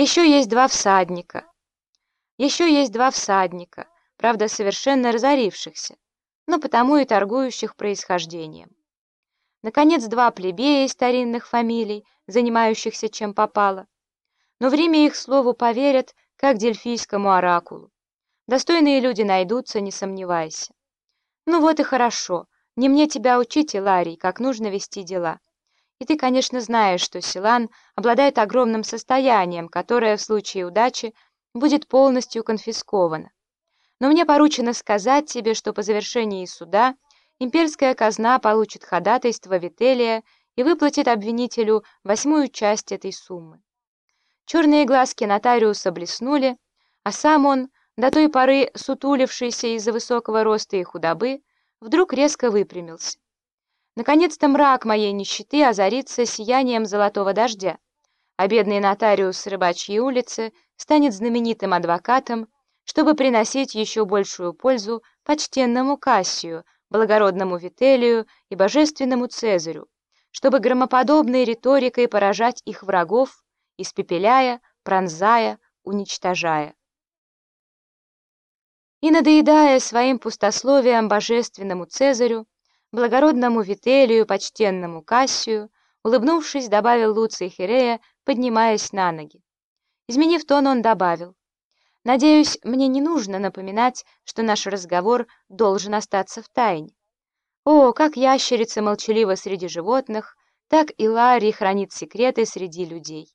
Еще есть два всадника. Еще есть два всадника, правда, совершенно разорившихся, но потому и торгующих происхождением. Наконец, два плебея из старинных фамилий, занимающихся чем попало. Но в Риме их слову поверят, как дельфийскому оракулу. Достойные люди найдутся, не сомневайся. Ну вот и хорошо. Не мне тебя учить, Иларий, как нужно вести дела. И ты, конечно, знаешь, что Силан обладает огромным состоянием, которое в случае удачи будет полностью конфисковано. Но мне поручено сказать тебе, что по завершении суда имперская казна получит ходатайство Вителия и выплатит обвинителю восьмую часть этой суммы. Черные глазки нотариуса блеснули, а сам он, до той поры сутулившийся из-за высокого роста и худобы, вдруг резко выпрямился. Наконец-то мрак моей нищеты озарится сиянием золотого дождя, а бедный нотариус с рыбачьей улицы станет знаменитым адвокатом, чтобы приносить еще большую пользу почтенному Кассию, благородному Вителию и божественному Цезарю, чтобы громоподобной риторикой поражать их врагов, испепеляя, пронзая, уничтожая. И надоедая своим пустословием божественному Цезарю, благородному Вителию, почтенному Кассию, улыбнувшись, добавил Луций Хирея, поднимаясь на ноги. Изменив тон, он добавил, «Надеюсь, мне не нужно напоминать, что наш разговор должен остаться в тайне. О, как ящерица молчалива среди животных, так и Ларри хранит секреты среди людей.